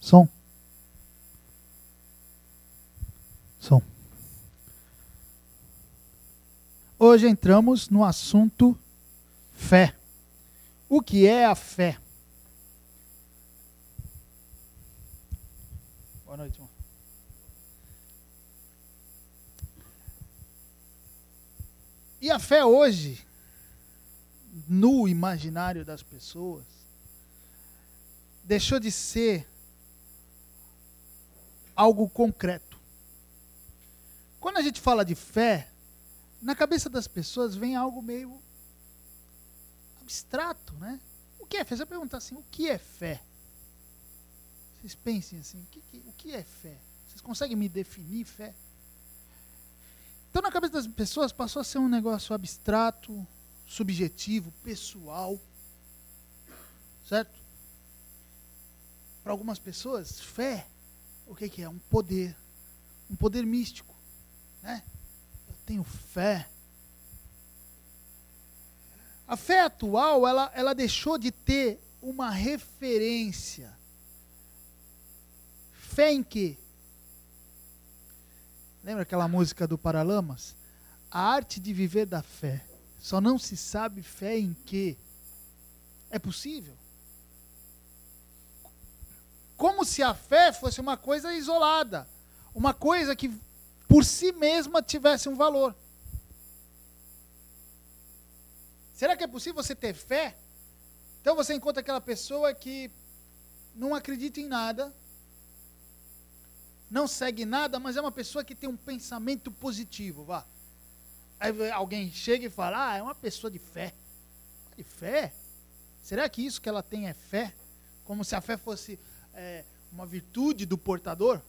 Som. Som. Hoje entramos no assunto fé. O que é a fé? Boa noite, irmão. E a fé hoje, no imaginário das pessoas, deixou de ser algo concreto. Quando a gente fala de fé, na cabeça das pessoas vem algo meio abstrato, né? O que é fé? Você perguntar assim, o que é fé? Vocês pensem assim, o que, o que é fé? Vocês conseguem me definir fé? Então, na cabeça das pessoas, passou a ser um negócio abstrato, subjetivo, pessoal. Certo? Para algumas pessoas, fé, o que, que é? Um poder. Um poder místico. Né? Eu tenho fé. A fé atual, ela, ela deixou de ter uma referência. Fé em quê? Lembra aquela música do Paralamas? A arte de viver da fé. Só não se sabe fé em quê. É possível? Como se a fé fosse uma coisa isolada, uma coisa que por si mesma tivesse um valor. Será que é possível você ter fé? Então você encontra aquela pessoa que não acredita em nada, não segue nada, mas é uma pessoa que tem um pensamento positivo, vá. Aí alguém chega e fala: "Ah, é uma pessoa de fé". De fé? Será que isso que ela tem é fé? Como se a fé fosse é, uma virtude do portador?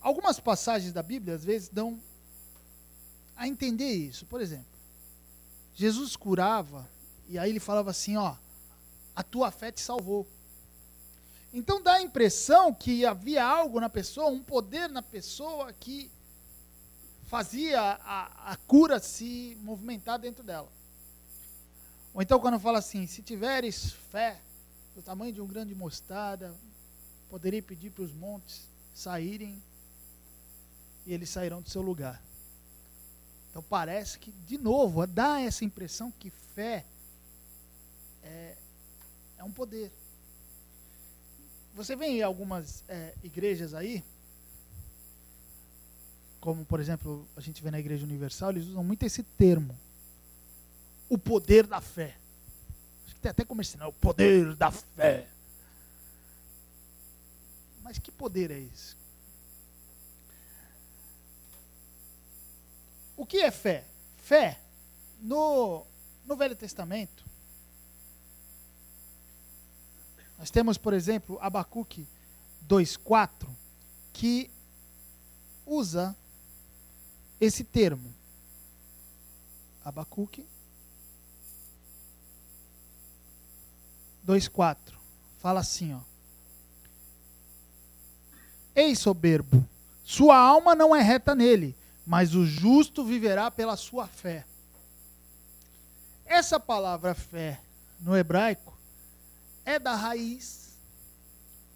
Algumas passagens da Bíblia às vezes dão a entender isso. Por exemplo, Jesus curava e aí ele falava assim, ó, a tua fé te salvou. Então dá a impressão que havia algo na pessoa, um poder na pessoa que fazia a, a cura se movimentar dentro dela. Ou então quando fala assim, se tiveres fé do tamanho de um grande mostarda, poderei pedir para os montes saírem e eles sairão do seu lugar. Então parece que, de novo, dá essa impressão que fé é, é um poder. Você vê em algumas é, igrejas aí, como por exemplo a gente vê na Igreja Universal, eles usam muito esse termo, o poder da fé. Que tem até comercial, o poder da fé. Mas que poder é esse? O que é fé? Fé, no, no Velho Testamento, Nós temos, por exemplo, Abacuque 2,4, que usa esse termo. Abacuque 2,4. Fala assim, ó. Ei, soberbo, sua alma não é reta nele, mas o justo viverá pela sua fé. Essa palavra fé no hebraico é da raiz,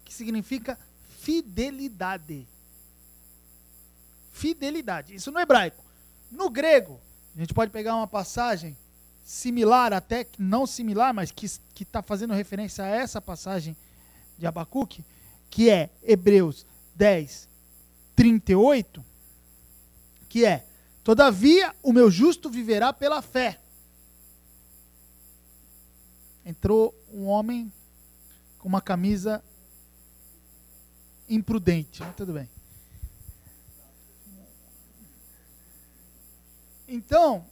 que significa fidelidade. Fidelidade. Isso no hebraico. No grego, a gente pode pegar uma passagem similar, até não similar, mas que está fazendo referência a essa passagem de Abacuque, que é Hebreus 10, 38, que é: Todavia o meu justo viverá pela fé. Entrou um homem com uma camisa imprudente, mas tudo bem. Então,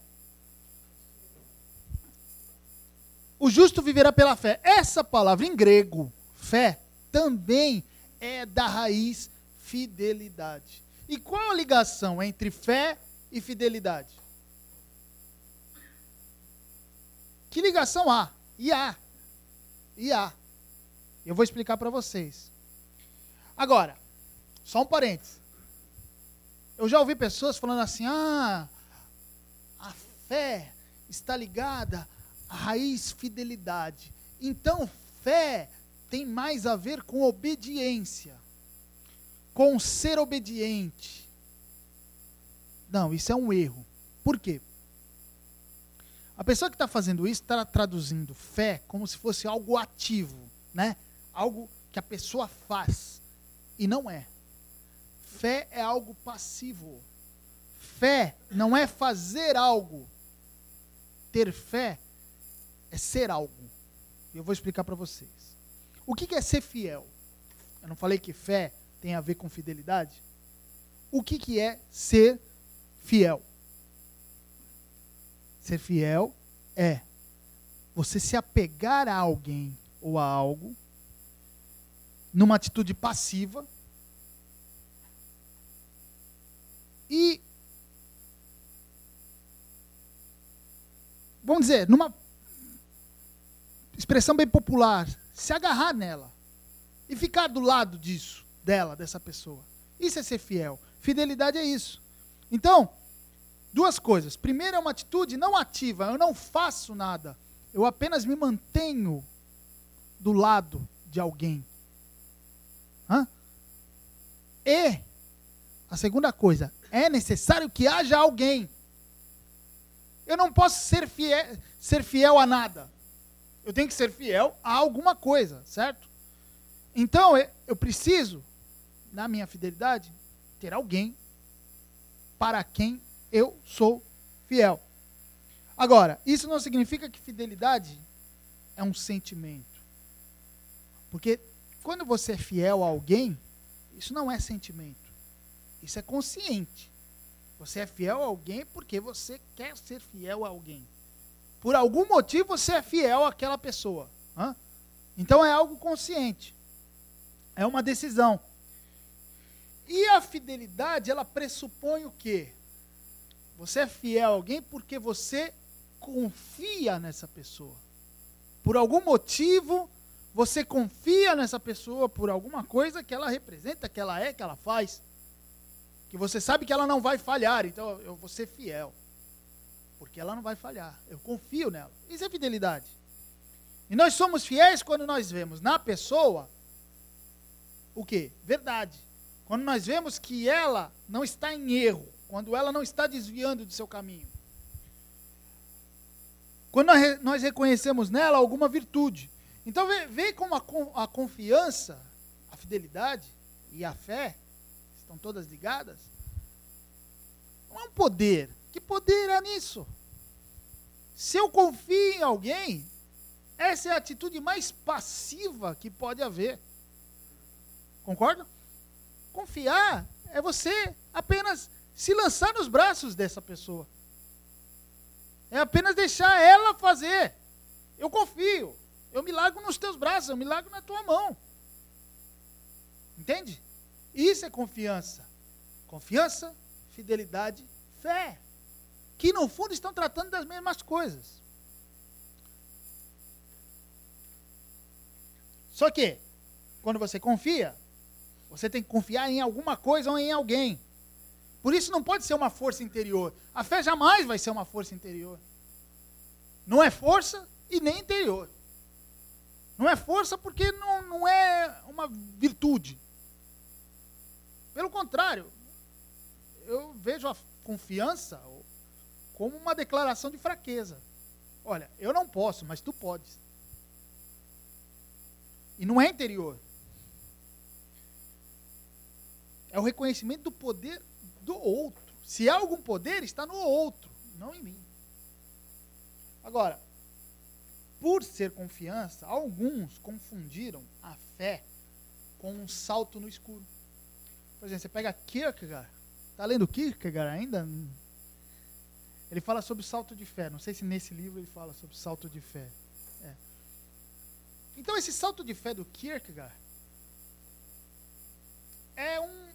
o justo viverá pela fé. Essa palavra em grego, fé, também é da raiz fidelidade. E qual a ligação entre fé e fidelidade? Que ligação há? E há. E há. Eu vou explicar para vocês. Agora, só um parênteses. Eu já ouvi pessoas falando assim: ah, a fé está ligada raiz fidelidade. Então, fé tem mais a ver com obediência, com ser obediente. Não, isso é um erro. Por quê? A pessoa que está fazendo isso está traduzindo fé como se fosse algo ativo, né? Algo que a pessoa faz. E não é. Fé é algo passivo. Fé não é fazer algo. Ter fé é ser algo. E eu vou explicar para vocês. O que é ser fiel? Eu não falei que fé tem a ver com fidelidade? O que, é ser fiel? Ser fiel é você se apegar a alguém ou a algo numa atitude passiva e vamos dizer, numa expressão bem popular, se agarrar nela e ficar do lado disso, dela, dessa pessoa. Isso é ser fiel. Fidelidade é isso. Então, Duas coisas. Primeiro é uma atitude não ativa, eu não faço nada. Eu apenas me mantenho do lado de alguém. Hã? E a segunda coisa, é necessário que haja alguém. Eu não posso ser fiel, ser fiel a nada. Eu tenho que ser fiel a alguma coisa, certo? Então, eu preciso, na minha fidelidade, ter alguém para quem eu sou fiel. Agora, isso não significa que fidelidade é um sentimento. Porque quando você é fiel a alguém, isso não é sentimento. Isso é consciente. Você é fiel a alguém porque você quer ser fiel a alguém. Por algum motivo você é fiel àquela pessoa. Hã? Então é algo consciente. É uma decisão. E a fidelidade, ela pressupõe o quê? Você é fiel a alguém porque você confia nessa pessoa. Por algum motivo, você confia nessa pessoa por alguma coisa que ela representa, que ela é, que ela faz. Que você sabe que ela não vai falhar, então eu vou ser fiel. Porque ela não vai falhar. Eu confio nela. Isso é fidelidade. E nós somos fiéis quando nós vemos na pessoa o que? Verdade. Quando nós vemos que ela não está em erro, quando ela não está desviando do seu caminho. Quando nós reconhecemos nela alguma virtude. Então vê, vê como a, a confiança, a fidelidade e a fé estão todas ligadas. Não é um poder. Que poder é nisso? Se eu confio em alguém, essa é a atitude mais passiva que pode haver. Concorda? Confiar é você apenas se lançar nos braços dessa pessoa. É apenas deixar ela fazer. Eu confio. Eu me largo nos teus braços, eu me largo na tua mão. Entende? Isso é confiança. Confiança, fidelidade, fé. Que no fundo estão tratando das mesmas coisas. Só que, quando você confia, você tem que confiar em alguma coisa ou em alguém. Por isso não pode ser uma força interior. A fé jamais vai ser uma força interior. Não é força e nem interior. Não é força porque não, não é uma virtude. Pelo contrário, eu vejo a confiança como uma declaração de fraqueza. Olha, eu não posso, mas tu podes. E não é interior. É o reconhecimento do poder do outro. Se há algum poder, está no outro, não em mim. Agora, por ser confiança, alguns confundiram a fé com um salto no escuro. Por exemplo, você pega Kierkegaard. Está lendo Kierkegaard ainda? Ele fala sobre o salto de fé. Não sei se nesse livro ele fala sobre o salto de fé. É. Então, esse salto de fé do Kierkegaard é um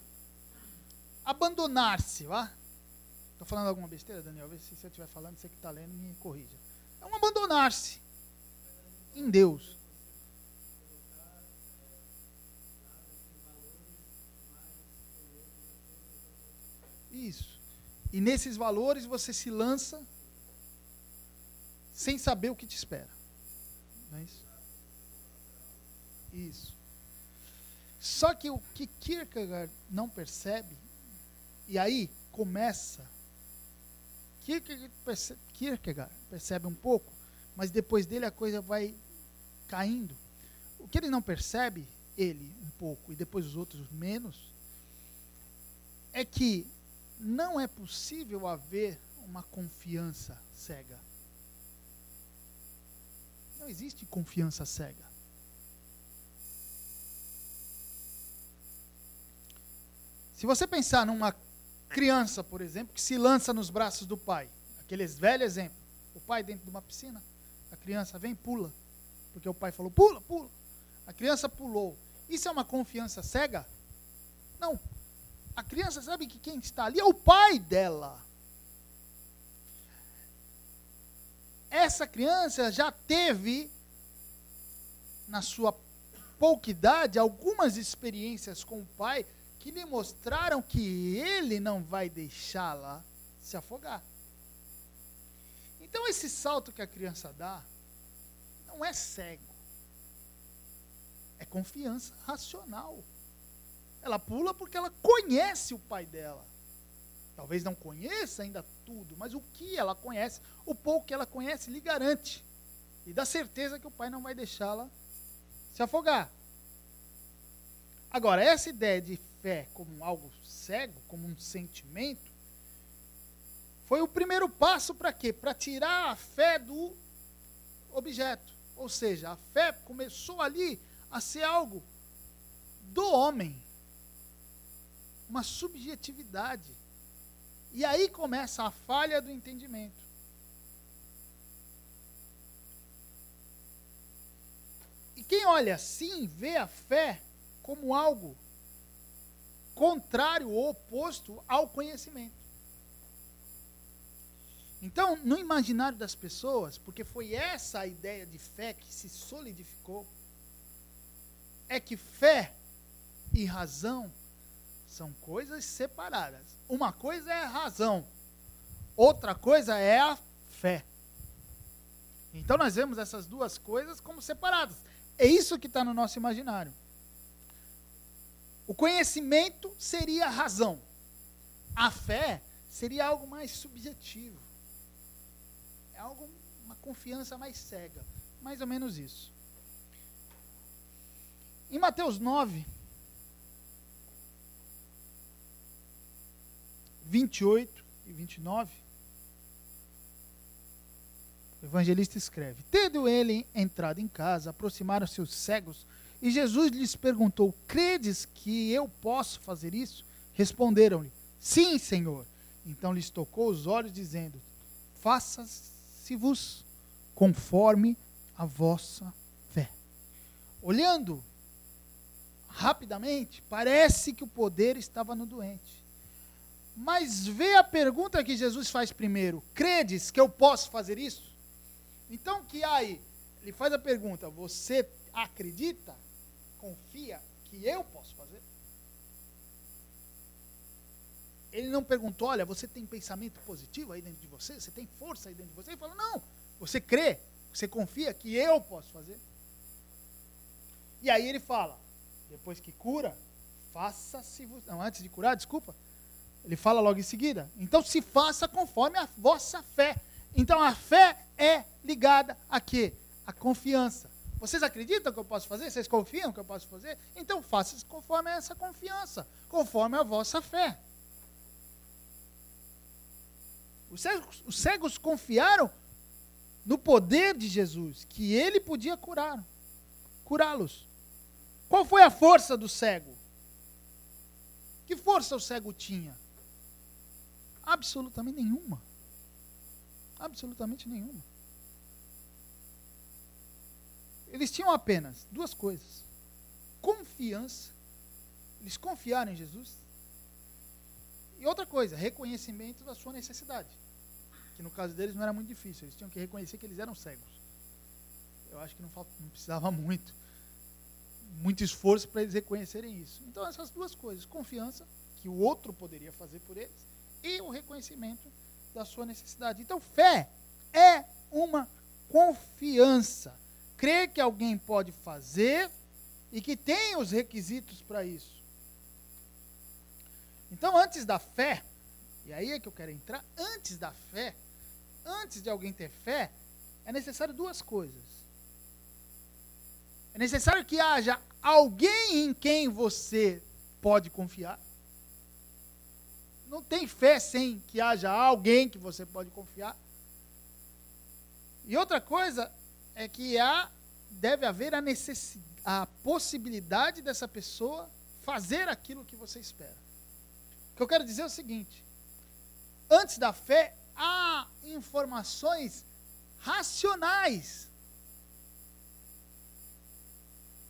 abandonar-se. Estou falando alguma besteira, Daniel? Vê se, se eu estiver falando, você que está lendo, me corrija. É um abandonar-se em Deus. Isso. E nesses valores você se lança sem saber o que te espera. Não é isso? Isso. Só que o que Kierkegaard não percebe, e aí começa. Kierkegaard percebe, Kierkegaard percebe um pouco, mas depois dele a coisa vai caindo. O que ele não percebe, ele um pouco, e depois os outros menos, é que não é possível haver uma confiança cega. Não existe confiança cega. Se você pensar numa criança, por exemplo, que se lança nos braços do pai, aquele velho exemplo, o pai dentro de uma piscina, a criança vem pula, porque o pai falou pula, pula. A criança pulou. Isso é uma confiança cega? Não. A criança sabe que quem está ali é o pai dela. Essa criança já teve, na sua pouca idade, algumas experiências com o pai que lhe mostraram que ele não vai deixá-la se afogar. Então, esse salto que a criança dá não é cego, é confiança racional. Ela pula porque ela conhece o pai dela. Talvez não conheça ainda tudo, mas o que ela conhece, o pouco que ela conhece, lhe garante. E dá certeza que o pai não vai deixá-la se afogar. Agora, essa ideia de fé como algo cego, como um sentimento, foi o primeiro passo para quê? Para tirar a fé do objeto. Ou seja, a fé começou ali a ser algo do homem, uma subjetividade. E aí começa a falha do entendimento. E quem olha assim vê a fé como algo contrário ou oposto ao conhecimento. Então, no imaginário das pessoas, porque foi essa a ideia de fé que se solidificou, é que fé e razão são coisas separadas. Uma coisa é a razão, outra coisa é a fé. Então nós vemos essas duas coisas como separadas. É isso que está no nosso imaginário. O conhecimento seria a razão. A fé seria algo mais subjetivo. É algo, uma confiança mais cega. Mais ou menos isso. Em Mateus 9, 28 e 29, o evangelista escreve: Tendo ele entrado em casa, aproximaram-se os cegos e Jesus lhes perguntou: Credes que eu posso fazer isso? Responderam-lhe: Sim, Senhor. Então lhes tocou os olhos, dizendo: Faça-se-vos conforme a vossa fé. Olhando rapidamente, parece que o poder estava no doente. Mas vê a pergunta que Jesus faz primeiro: Credes que eu posso fazer isso? Então, que aí? Ele faz a pergunta: Você acredita? confia que eu posso fazer? Ele não perguntou, olha, você tem pensamento positivo aí dentro de você? Você tem força aí dentro de você? Ele falou, não, você crê, você confia que eu posso fazer? E aí ele fala, depois que cura, faça-se. Não, antes de curar, desculpa. Ele fala logo em seguida. Então se faça conforme a vossa fé. Então a fé é ligada a quê? A confiança. Vocês acreditam que eu posso fazer? Vocês confiam que eu posso fazer? Então faça conforme essa confiança, conforme a vossa fé. Os cegos, os cegos confiaram no poder de Jesus, que ele podia curar, curá-los. Qual foi a força do cego? Que força o cego tinha? Absolutamente nenhuma. Absolutamente nenhuma. Eles tinham apenas duas coisas: confiança, eles confiaram em Jesus, e outra coisa, reconhecimento da sua necessidade. Que no caso deles não era muito difícil, eles tinham que reconhecer que eles eram cegos. Eu acho que não, não precisava muito, muito esforço para eles reconhecerem isso. Então, essas duas coisas: confiança, que o outro poderia fazer por eles, e o reconhecimento da sua necessidade. Então, fé é uma confiança crer que alguém pode fazer e que tem os requisitos para isso. Então, antes da fé, e aí é que eu quero entrar, antes da fé, antes de alguém ter fé, é necessário duas coisas. É necessário que haja alguém em quem você pode confiar. Não tem fé sem que haja alguém que você pode confiar. E outra coisa é que há, deve haver a, necessidade, a possibilidade dessa pessoa fazer aquilo que você espera. O que eu quero dizer é o seguinte: antes da fé, há informações racionais.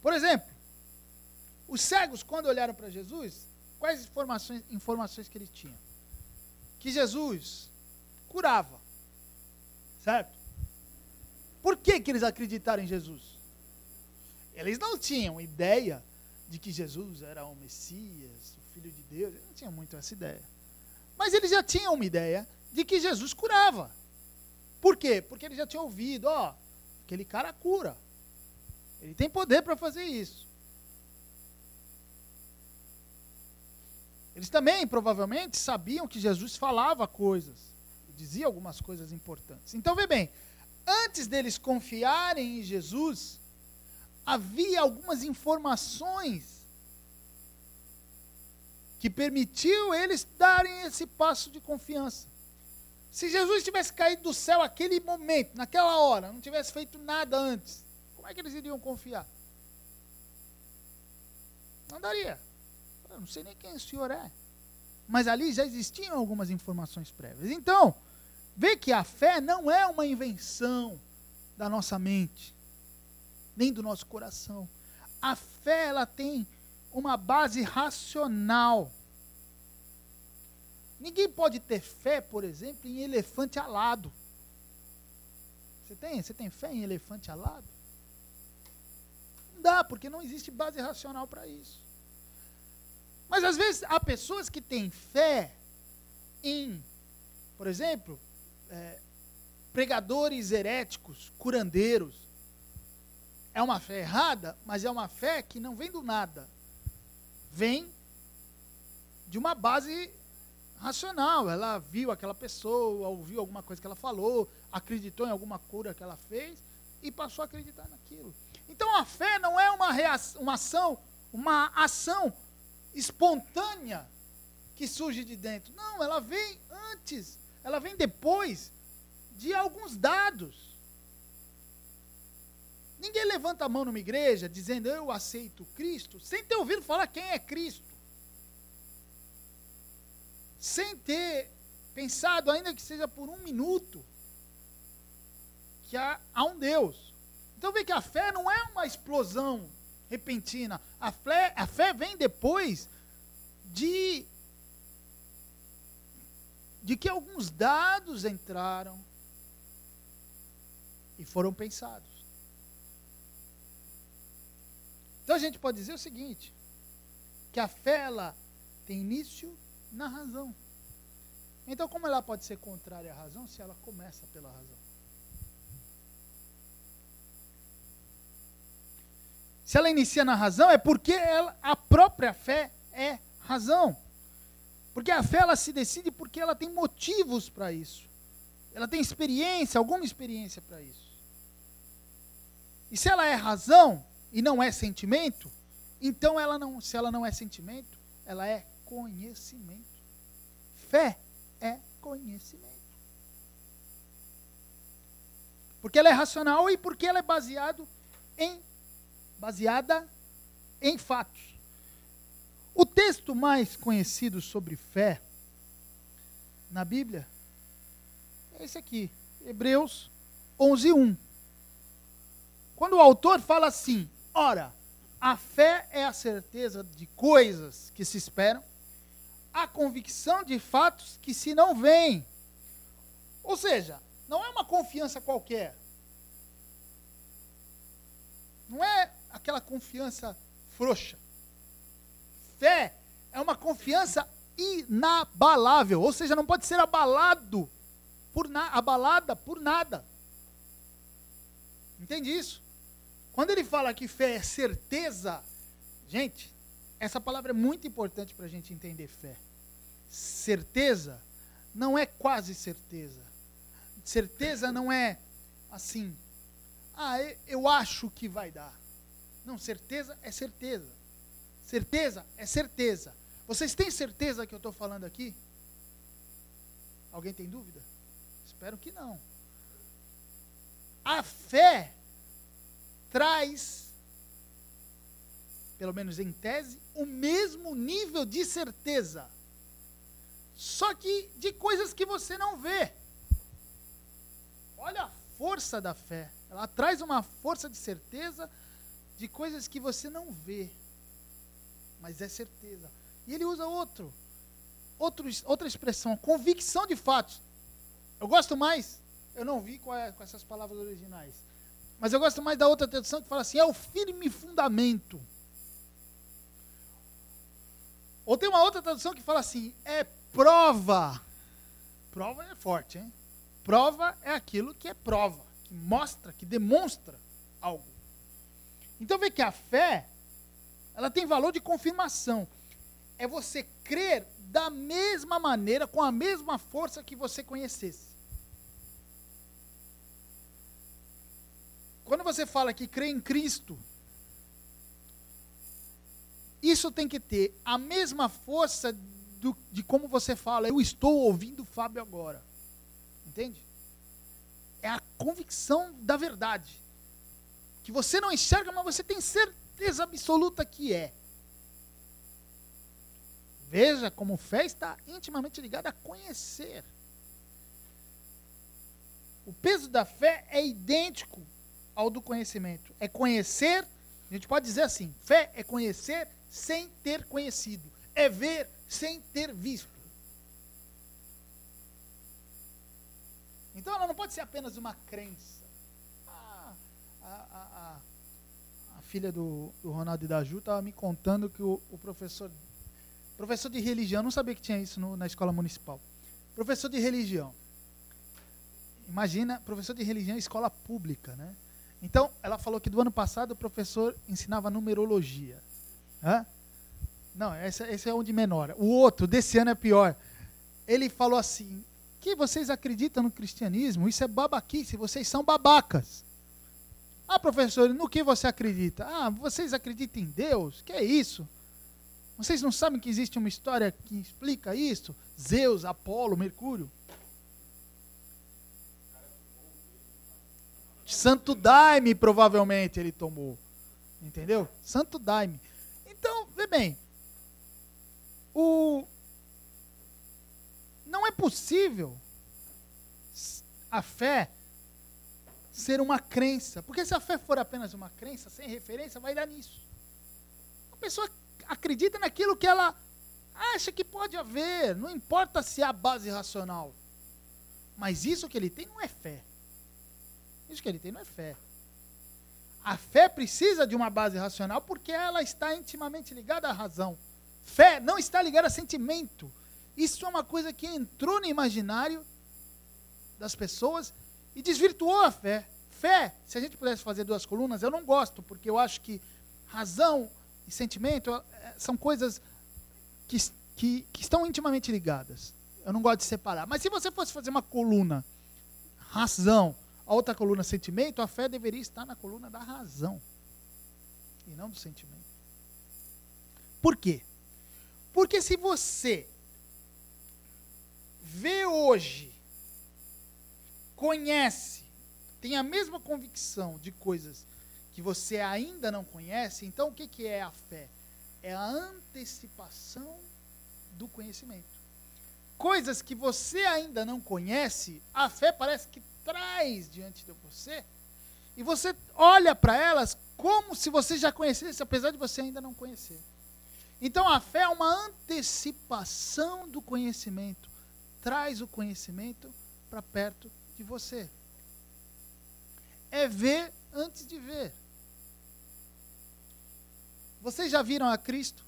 Por exemplo, os cegos, quando olharam para Jesus, quais informações, informações que eles tinham? Que Jesus curava. Certo? Por que, que eles acreditaram em Jesus? Eles não tinham ideia de que Jesus era o Messias, o Filho de Deus. Eles não tinham muito essa ideia. Mas eles já tinham uma ideia de que Jesus curava. Por quê? Porque eles já tinham ouvido, ó, aquele cara cura. Ele tem poder para fazer isso. Eles também, provavelmente, sabiam que Jesus falava coisas, dizia algumas coisas importantes. Então, vê bem, antes deles confiarem em Jesus, havia algumas informações que permitiu eles darem esse passo de confiança. Se Jesus tivesse caído do céu aquele momento, naquela hora, não tivesse feito nada antes, como é que eles iriam confiar? Não daria. Eu não sei nem quem o senhor é. Mas ali já existiam algumas informações prévias. Então, vê que a fé não é uma invenção da nossa mente, nem do nosso coração. A fé, ela tem uma base racional. Ninguém pode ter fé, por exemplo, em elefante alado. Você tem? Você tem fé em elefante alado? Não dá, porque não existe base racional para isso. Mas às vezes há pessoas que têm fé em, por exemplo, é, pregadores heréticos, curandeiros. É uma fé errada, mas é uma fé que não vem do nada. Vem de uma base racional. Ela viu aquela pessoa, ouviu alguma coisa que ela falou, acreditou em alguma cura que ela fez e passou a acreditar naquilo. Então a fé não é uma, reação, uma ação, uma ação espontânea que surge de dentro. Não, ela vem antes, ela vem depois de alguns dados. Ninguém levanta a mão numa igreja dizendo eu aceito Cristo, sem ter ouvido falar quem é Cristo sem ter pensado, ainda que seja por um minuto, que há, há um Deus. Então vê que a fé não é uma explosão repentina. A fé, a fé vem depois de, de que alguns dados entraram e foram pensados. Então a gente pode dizer o seguinte: que a fé ela tem início, na razão. Então, como ela pode ser contrária à razão se ela começa pela razão? Se ela inicia na razão, é porque ela, a própria fé é razão. Porque a fé ela se decide porque ela tem motivos para isso. Ela tem experiência, alguma experiência para isso. E se ela é razão e não é sentimento, então ela não, se ela não é sentimento, ela é conhecimento. Fé é conhecimento. Porque ela é racional e porque ela é baseado em baseada em fatos. O texto mais conhecido sobre fé na Bíblia é esse aqui, Hebreus 11:1. Quando o autor fala assim: "Ora, a fé é a certeza de coisas que se esperam, a convicção de fatos que se não veem. Ou seja, não é uma confiança qualquer. Não é aquela confiança frouxa. Fé é uma confiança inabalável, ou seja, não pode ser abalado por na, abalada por nada. Entende isso? Quando ele fala que fé é certeza, Gente, essa palavra é muito importante para a gente entender fé. Certeza não é quase certeza. Certeza não é assim, ah, eu acho que vai dar. Não, certeza é certeza. Certeza é certeza. Vocês têm certeza que eu estou falando aqui? Alguém tem dúvida? Espero que não. A fé traz, pelo menos em tese, o mesmo nível de certeza. Só que de coisas que você não vê. Olha a força da fé. Ela traz uma força de certeza de coisas que você não vê, mas é certeza. E ele usa outro, outro outra expressão, convicção de fatos. Eu gosto mais, eu não vi com, é, com essas palavras originais, mas eu gosto mais da outra tradução que fala assim: é o firme fundamento. Ou tem uma outra tradução que fala assim: é prova. Prova é forte, hein? Prova é aquilo que é prova, que mostra, que demonstra algo. Então vê que a fé, ela tem valor de confirmação. É você crer da mesma maneira, com a mesma força que você conhecesse. Quando você fala que crê em Cristo, isso tem que ter a mesma força do, de como você fala. Eu estou ouvindo Fábio agora. Entende? É a convicção da verdade que você não enxerga, mas você tem certeza absoluta que é. Veja como fé está intimamente ligada a conhecer. O peso da fé é idêntico ao do conhecimento. É conhecer, a gente pode dizer assim: fé é conhecer sem ter conhecido, é ver sem ter visto. Então ela não pode ser apenas uma crença a, a, filha do, do, Ronaldo e da Ju estava me contando que o, o, professor professor de religião, não sabia que tinha isso no, na escola municipal. Professor de religião. Imagina, professor de religião em escola pública, né? Então, ela falou que do ano passado o professor ensinava numerologia. Hã? Não, esse, esse é um de menor. O outro, desse ano é pior. Ele falou assim: que vocês acreditam no cristianismo? Isso é babaquice, vocês são babacas. Ah, professor, no que você acredita? Ah, vocês acreditam em Deus? Que é isso? Vocês não sabem que existe uma história que explica isso? Zeus, Apolo, Mercúrio? Santo Daime, provavelmente, ele tomou. Entendeu? Santo Daime. Então, vê bem. O... Não é possível a fé ser uma crença. Porque se a fé for apenas uma crença, sem referência, vai dar nisso. A pessoa acredita naquilo que ela acha que pode haver, não importa se há base racional. Mas isso que ele tem não é fé. Isso que ele tem não é fé. A fé precisa de uma base racional porque ela está intimamente ligada à razão. Fé não está ligada a sentimento. Isso é uma coisa que entrou no imaginário das pessoas e desvirtuou a fé. Fé, se a gente pudesse fazer duas colunas, eu não gosto, porque eu acho que razão e sentimento é, são coisas que, que, que estão intimamente ligadas. Eu não gosto de separar. Mas se você fosse fazer uma coluna razão, a outra coluna sentimento, a fé deveria estar na coluna da razão e não do sentimento. Por quê? Porque se você vê hoje conhece, tem a mesma convicção de coisas que você ainda não conhece, então o que, que é a fé? É a antecipação do conhecimento. Coisas que você ainda não conhece, a fé parece que traz diante de você, e você olha para elas como se você já conhecesse, apesar de você ainda não conhecer. Então a fé é uma antecipação do conhecimento, traz o conhecimento para perto de você. É ver antes de ver. Vocês já viram a Cristo?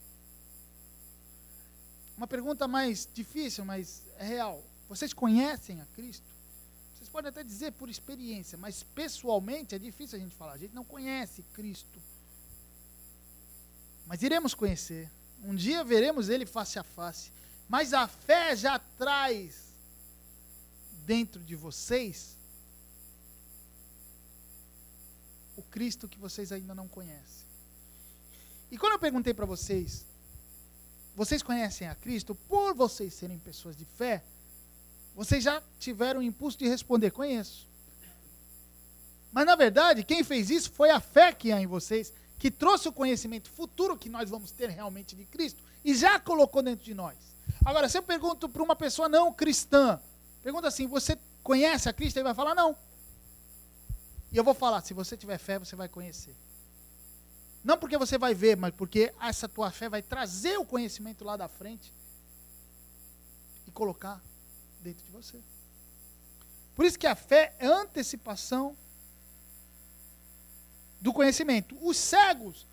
Uma pergunta mais difícil, mas é real. Vocês conhecem a Cristo? Vocês podem até dizer por experiência, mas pessoalmente é difícil a gente falar. A gente não conhece Cristo. mas iremos conhecer. Um dia veremos ele face a face. Mas a fé já traz dentro de vocês o Cristo que vocês ainda não conhecem. E quando eu perguntei para vocês, vocês conhecem a Cristo? Por vocês serem pessoas de fé, vocês já tiveram o impulso de responder: conheço. Mas na verdade, quem fez isso foi a fé que há em vocês, que trouxe o conhecimento futuro que nós vamos ter realmente de Cristo e já colocou dentro de nós. Agora, se eu pergunto para uma pessoa não cristã, pergunta assim: você conhece a Cristo? Ele vai falar: não. E eu vou falar: se você tiver fé, você vai conhecer. Não porque você vai ver, mas porque essa tua fé vai trazer o conhecimento lá da frente e colocar dentro de você. Por isso que a fé é antecipação do conhecimento. Os cegos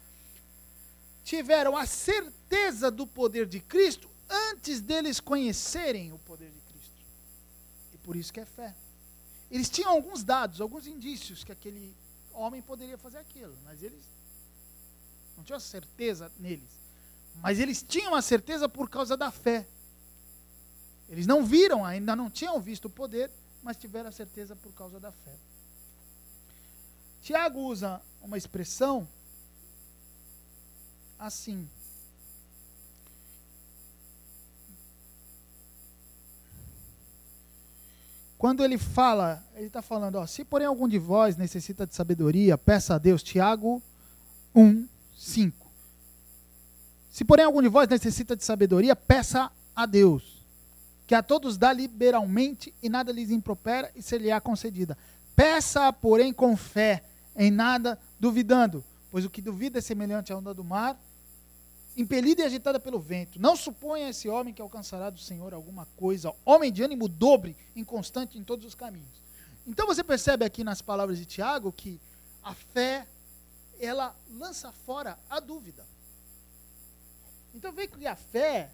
tiveram a certeza do poder de Cristo antes deles conhecerem o poder de por isso que é fé. Eles tinham alguns dados, alguns indícios que aquele homem poderia fazer aquilo, mas eles não tinham certeza neles. Mas eles tinham a certeza por causa da fé. Eles não viram, ainda não tinham visto o poder, mas tiveram a certeza por causa da fé. Tiago usa uma expressão assim. Quando ele fala, ele está falando, ó, se porém algum de vós necessita de sabedoria, peça a Deus. Tiago 1, 5. Se porém algum de vós necessita de sabedoria, peça a Deus, que a todos dá liberalmente e nada lhes impropera e ser-lhe-á concedida. Peça, porém, com fé, em nada duvidando, pois o que duvida é semelhante à onda do mar, impelida e agitada pelo vento. Não suponha esse homem que alcançará do Senhor alguma coisa. Homem de ânimo dobre, inconstante em todos os caminhos. Então você percebe aqui nas palavras de Tiago que a fé, ela lança fora a dúvida. Então vê que a fé,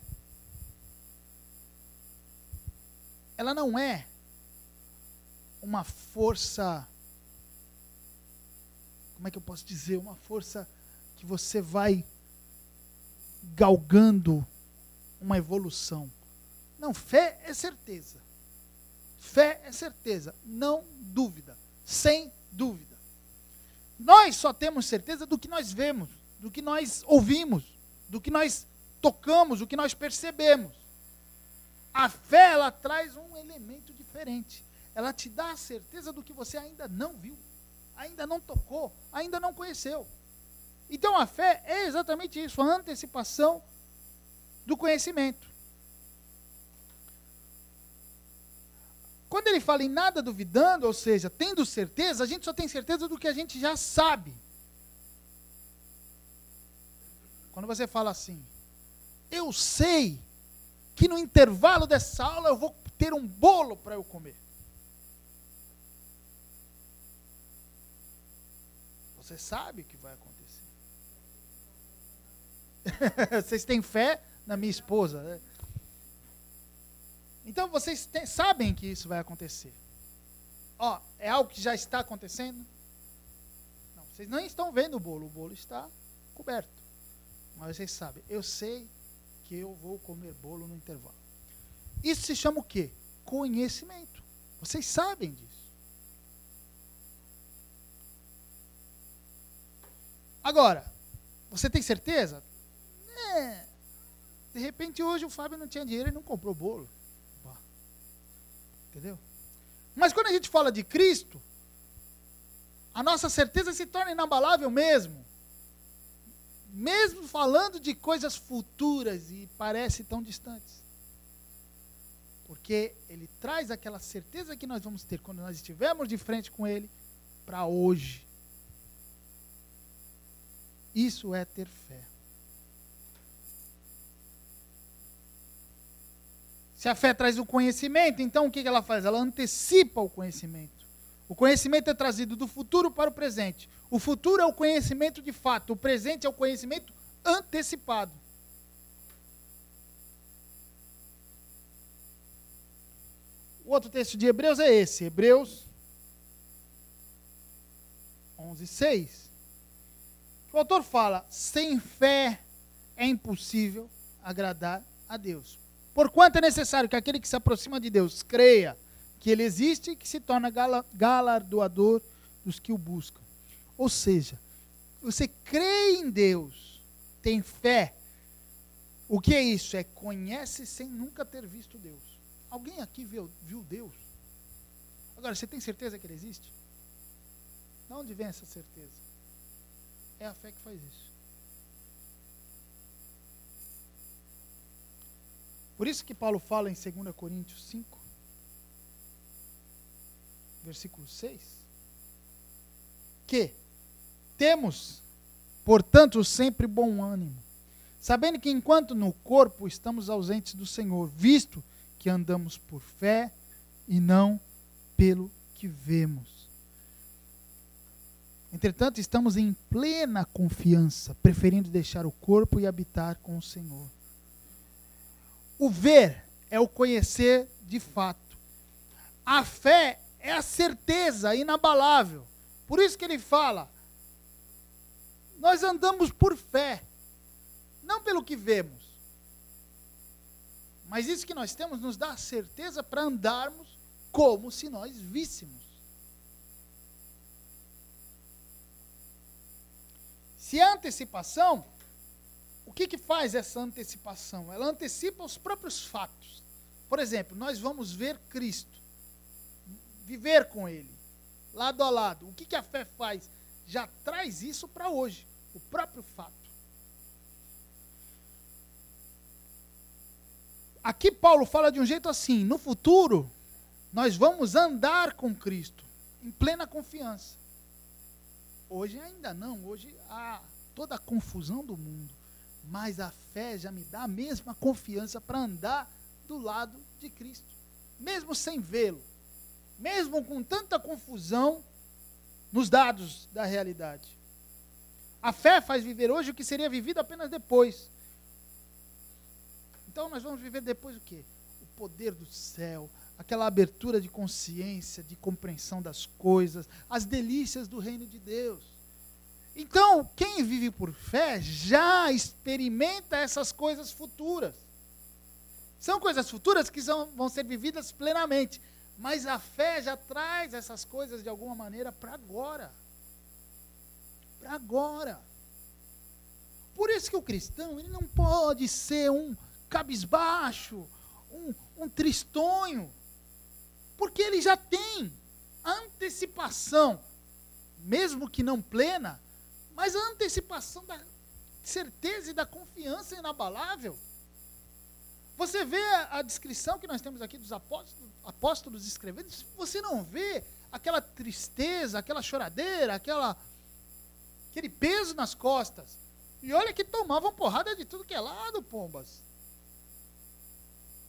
ela não é uma força, como é que eu posso dizer? Uma força que você vai galgando uma evolução. Não, fé é certeza. Fé é certeza, não dúvida, sem dúvida. Nós só temos certeza do que nós vemos, do que nós ouvimos, do que nós tocamos, do que nós percebemos. A fé, ela traz um elemento diferente. Ela te dá a certeza do que você ainda não viu, ainda não tocou, ainda não conheceu. Então a fé é exatamente isso, a antecipação do conhecimento. Quando ele fala em nada duvidando, ou seja, tendo certeza, a gente só tem certeza do que a gente já sabe. Quando você fala assim, eu sei que no intervalo dessa aula eu vou ter um bolo para eu comer. Você sabe que vai acontecer. vocês têm fé na minha esposa. Né? Então vocês sabem que isso vai acontecer. Ó, é algo que já está acontecendo? Não, vocês não estão vendo o bolo, o bolo está coberto. Mas vocês sabem, eu sei que eu vou comer bolo no intervalo. Isso se chama o quê? Conhecimento. Vocês sabem disso. Agora, você tem certeza? De repente hoje o Fábio não tinha dinheiro e não comprou bolo. Entendeu? Mas quando a gente fala de Cristo, a nossa certeza se torna inabalável mesmo. Mesmo falando de coisas futuras e parece tão distantes. Porque ele traz aquela certeza que nós vamos ter quando nós estivermos de frente com ele para hoje. Isso é ter fé. Se a fé traz o conhecimento, então o que ela faz? Ela antecipa o conhecimento. O conhecimento é trazido do futuro para o presente. O futuro é o conhecimento de fato, o presente é o conhecimento antecipado. O outro texto de Hebreus é esse, Hebreus 11, 6. O autor fala: sem fé é impossível agradar a Deus. Porquanto é necessário que aquele que se aproxima de Deus creia que ele existe e que se torna galardoador dos que o buscam. Ou seja, você crê em Deus, tem fé. O que é isso? É conhece sem nunca ter visto Deus. Alguém aqui viu, viu Deus? Agora, você tem certeza que ele existe? De onde vem essa certeza? É a fé que faz isso. Por isso que Paulo fala em 2 Coríntios 5, versículo 6, que temos, portanto, sempre bom ânimo, sabendo que enquanto no corpo estamos ausentes do Senhor, visto que andamos por fé e não pelo que vemos. Entretanto, estamos em plena confiança, preferindo deixar o corpo e habitar com o Senhor. O ver é o conhecer de fato. A fé é a certeza inabalável. Por isso que ele fala: nós andamos por fé, não pelo que vemos. Mas isso que nós temos nos dá a certeza para andarmos como se nós víssemos. Se a antecipação, o que, que faz essa antecipação? Ela antecipa os próprios fatos. Por exemplo, nós vamos ver Cristo, viver com Ele, lado a lado. O que, que a fé faz? Já traz isso para hoje, o próprio fato. Aqui Paulo fala de um jeito assim: no futuro, nós vamos andar com Cristo, em plena confiança. Hoje ainda não, hoje há toda a confusão do mundo, mas a fé já me dá a mesma confiança para andar do lado de Cristo, mesmo sem vê-lo, mesmo com tanta confusão nos dados da realidade. A fé faz viver hoje o que seria vivido apenas depois. Então nós vamos viver depois o quê? O poder do céu, aquela abertura de consciência, de compreensão das coisas, as delícias do reino de Deus. Então, quem vive por fé já experimenta essas coisas futuras. São coisas futuras que são, vão ser vividas plenamente, mas a fé já traz essas coisas de alguma maneira para agora. Para agora. Por isso que o cristão ele não pode ser um cabisbaixo, um, um tristonho, porque ele já tem antecipação, mesmo que não plena, mas a antecipação da certeza e da confiança inabalável. Você vê a, descrição que nós temos aqui dos apóstolos, apóstolos escrevendo, você não vê aquela tristeza, aquela choradeira, aquela, aquele peso nas costas. E olha que tomavam porrada de tudo que é lado, pombas.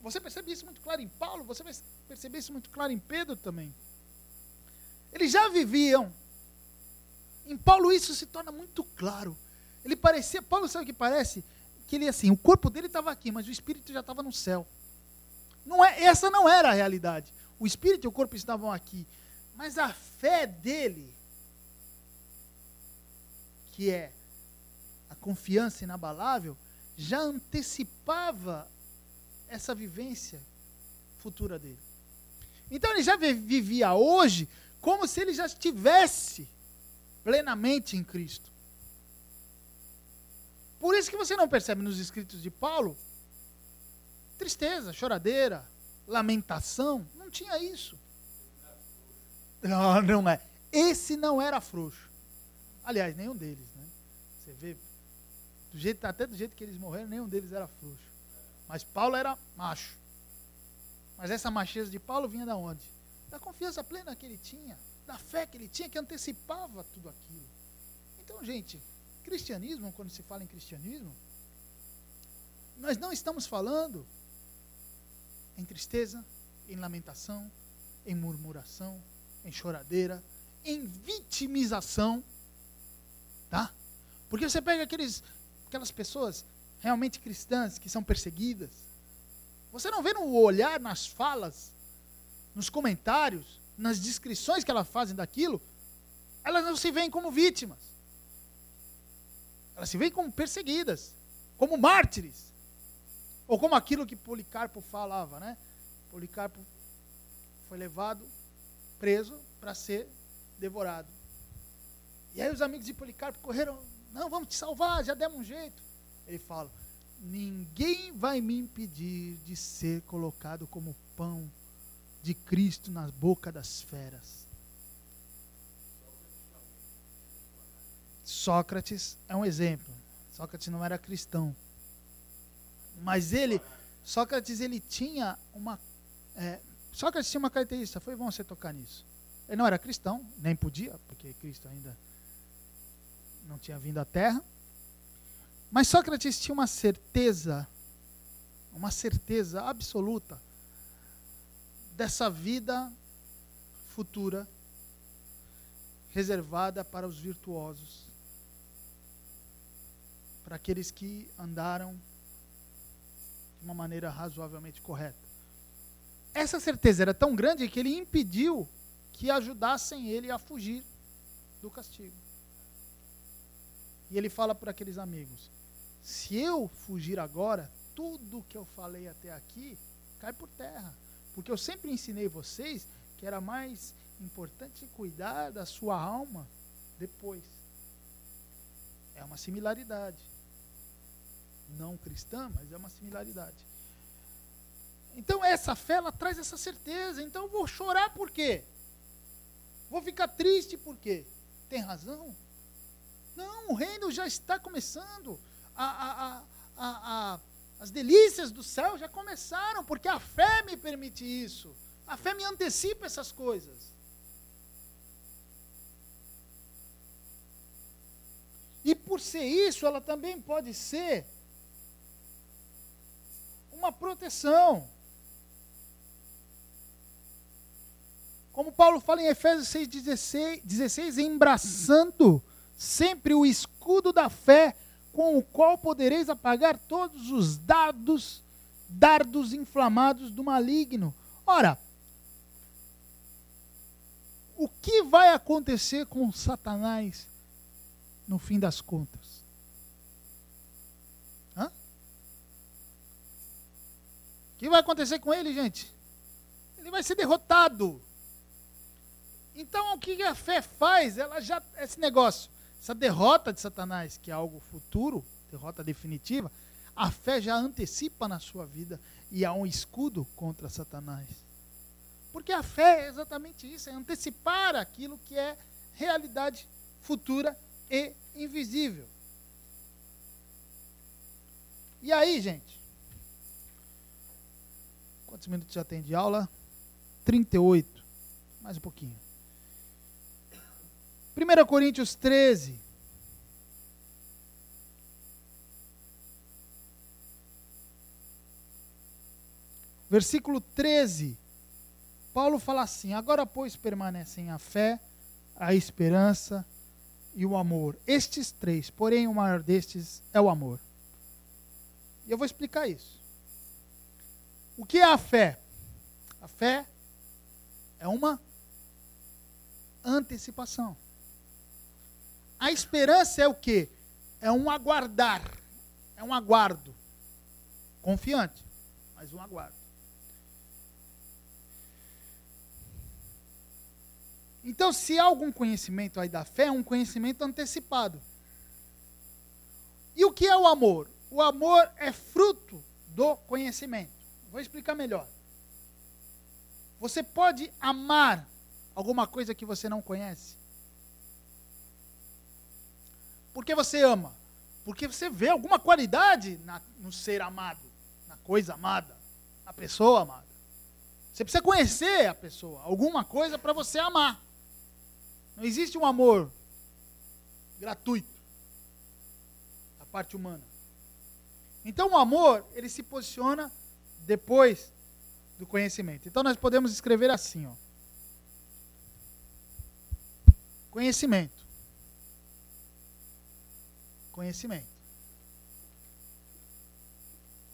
Você percebe isso muito claro em Paulo, você vai perceber isso muito claro em Pedro também. Eles já viviam. Em Paulo isso se torna muito claro. Ele parecia, Paulo sabe o que parece? Que ele assim, o corpo dele estava aqui, mas o espírito já estava no céu. Não é, essa não era a realidade. O espírito e o corpo estavam aqui, mas a fé dele, que é a confiança inabalável, já antecipava essa vivência futura dele. Então ele já vivia hoje como se ele já estivesse plenamente em Cristo. Por isso que você não percebe nos escritos de Paulo tristeza, choradeira, lamentação, não tinha isso. Não, não é. Esse não era frouxo. Aliás, nenhum deles, né? Você vê, do jeito, até do jeito que eles morreram, nenhum deles era frouxo. Mas Paulo era macho. Mas essa macheza de Paulo vinha da onde? Da confiança plena que ele tinha, da fé que ele tinha, que antecipava tudo aquilo. Então, gente, cristianismo, quando se fala em cristianismo, nós não estamos falando em tristeza, em lamentação, em murmuração, em choradeira, em vitimização, tá? Porque você pega aqueles, aquelas pessoas realmente cristãs que são perseguidas. Você não vê no olhar, nas falas, nos comentários, nas descrições que elas fazem daquilo, elas não se veem como vítimas. Elas se veem como perseguidas. como mártires. Ou como aquilo que Policarpo falava, né? Policarpo foi levado, preso, para ser devorado. E aí os amigos de Policarpo correram, não, vamos te salvar, já demos um jeito. Ele fala, ninguém vai me impedir de ser colocado como pão de Cristo na boca das feras. Sócrates é um exemplo. Sócrates não era cristão. Mas ele, Sócrates, ele tinha uma. É, Sócrates tinha uma característica, foi bom você tocar nisso. Ele não era cristão, nem podia, porque Cristo ainda não tinha vindo à Terra. Mas Sócrates tinha uma certeza, uma certeza absoluta dessa vida futura reservada para os virtuosos, para aqueles que andaram de uma maneira razoavelmente correta. Essa certeza era tão grande que ele impediu que ajudassem ele a fugir do castigo. E ele fala para aqueles amigos: se eu fugir agora, tudo que eu falei até aqui cai por terra. Porque eu sempre ensinei vocês que era mais importante cuidar da sua alma depois. É uma similaridade. Não cristã, mas é uma similaridade. Então essa fé ela traz essa certeza. Então eu vou chorar por quê? Vou ficar triste por quê? Tem razão? Não, o reino já está começando. A, a, a, a, as delícias do céu já começaram, porque a fé me permite isso. A fé me antecipa essas coisas. E por ser isso, ela também pode ser uma proteção. Como Paulo fala em Efésios 6,16, 16, embraçando sempre o escudo da fé, com o qual podereis apagar todos os dardos, dardos inflamados do maligno. Ora, o que vai acontecer com Satanás no fim das contas? Hã? O que vai acontecer com ele, gente? Ele vai ser derrotado. Então, o que a fé faz? Ela já esse negócio essa derrota de Satanás, que é algo futuro, derrota definitiva, a fé já antecipa na sua vida e há um escudo contra Satanás. Porque a fé é exatamente isso, é antecipar aquilo que é realidade futura e invisível. E aí, gente? Quantos minutos já tem de aula? 38. Mais um pouquinho. 1 Coríntios 13. Versículo 13. Paulo fala assim: Agora, pois, permanecem a fé, a esperança e o amor. Estes três, porém, o maior destes é o amor. E eu vou explicar isso. O que é a fé? A fé é uma antecipação. A esperança é o quê? É um aguardar. É um aguardo. Confiante, mas um aguardo. Então, se há algum conhecimento aí da fé, é um conhecimento antecipado. E o que é o amor? O amor é fruto do conhecimento. Vou explicar melhor. Você pode amar alguma coisa que você não conhece? Por que você ama? Porque você vê alguma qualidade na, no ser amado, na coisa amada, na pessoa amada. Você precisa conhecer a pessoa, alguma coisa para você amar. Não existe um amor gratuito da parte humana. Então o amor, ele se posiciona depois do conhecimento. Então nós podemos escrever assim, ó. Conhecimento conhecimento.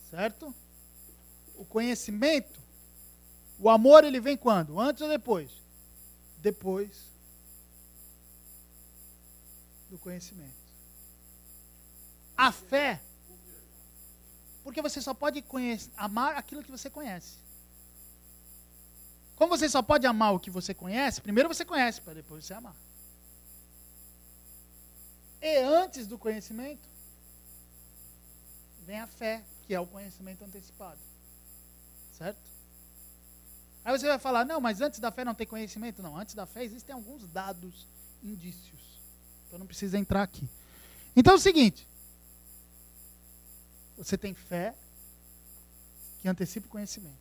Certo? O conhecimento, o amor ele vem quando? Antes ou depois? Depois do conhecimento. A fé, porque você só pode conhecer, amar aquilo que você conhece. Como você só pode amar o que você conhece, primeiro você conhece, para depois você amar. E antes do conhecimento, vem a fé, que é o conhecimento antecipado. Certo? Aí você vai falar, não, mas antes da fé não tem conhecimento. Não, antes da fé existem alguns dados, indícios. Então não precisa entrar aqui. Então é o seguinte: você tem fé que antecipa o conhecimento.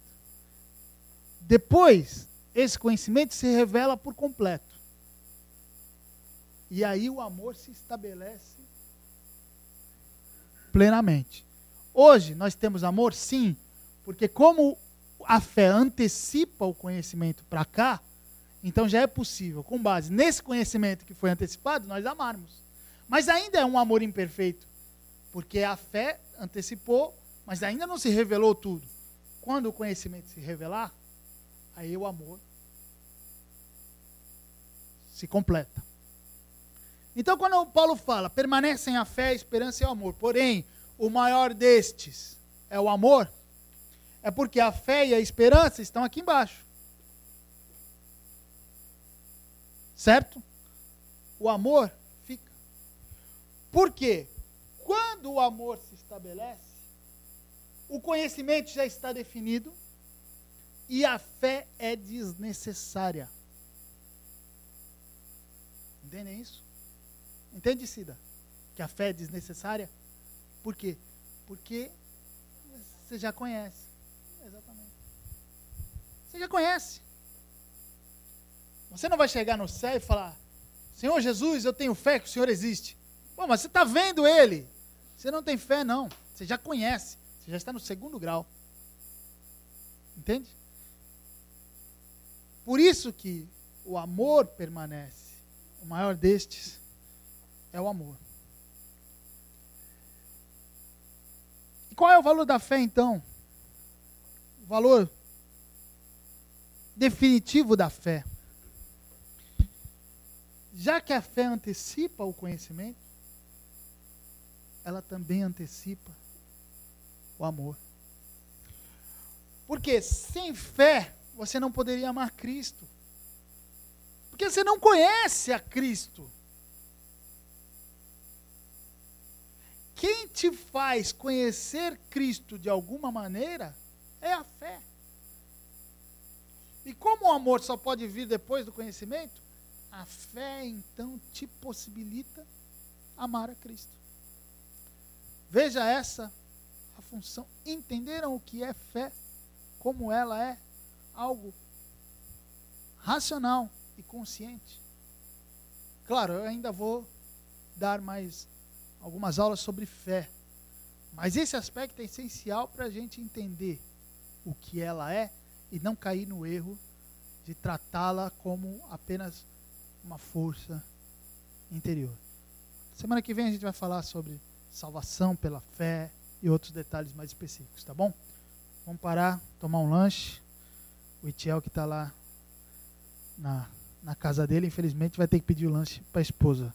Depois, esse conhecimento se revela por completo. E aí o amor se estabelece plenamente. Hoje nós temos amor? Sim, porque como a fé antecipa o conhecimento para cá, então já é possível, com base nesse conhecimento que foi antecipado, nós amarmos. Mas ainda é um amor imperfeito, porque a fé antecipou, mas ainda não se revelou tudo. Quando o conhecimento se revelar, aí o amor se completa. Então, quando Paulo fala, permanecem a fé, a esperança e o amor, porém, o maior destes é o amor, é porque a fé e a esperança estão aqui embaixo. Certo? O amor fica. Por quê? Quando o amor se estabelece, o conhecimento já está definido e a fé é desnecessária. Entendem isso? Entende, Cida? Que a fé é desnecessária? Por quê? Porque você já conhece. Exatamente. Você já conhece. Você não vai chegar no céu e falar: Senhor Jesus, eu tenho fé que o Senhor existe. Bom, mas você está vendo ele. Você não tem fé, não. Você já conhece. Você já está no segundo grau. Entende? Por isso que o amor permanece. O maior destes é o amor. E qual é o valor da fé, então? O valor definitivo da fé. Já que a fé antecipa o conhecimento, ela também antecipa o amor. Porque sem fé você não poderia amar Cristo. Porque você não conhece a Cristo. Quem te faz conhecer Cristo de alguma maneira é a fé. E como o amor só pode vir depois do conhecimento, a fé então te possibilita amar a Cristo. Veja essa a função. Entenderam o que é fé? Como ela é algo racional e consciente. Claro, eu ainda vou dar mais algumas aulas sobre fé. Mas esse aspecto é essencial para a gente entender o que ela é e não cair no erro de tratá-la como apenas uma força interior. Semana que vem a gente vai falar sobre salvação pela fé e outros detalhes mais específicos, tá bom? Vamos parar, tomar um lanche. O Itiel que está lá na, na casa dele, infelizmente, vai ter que pedir o lanche para a esposa.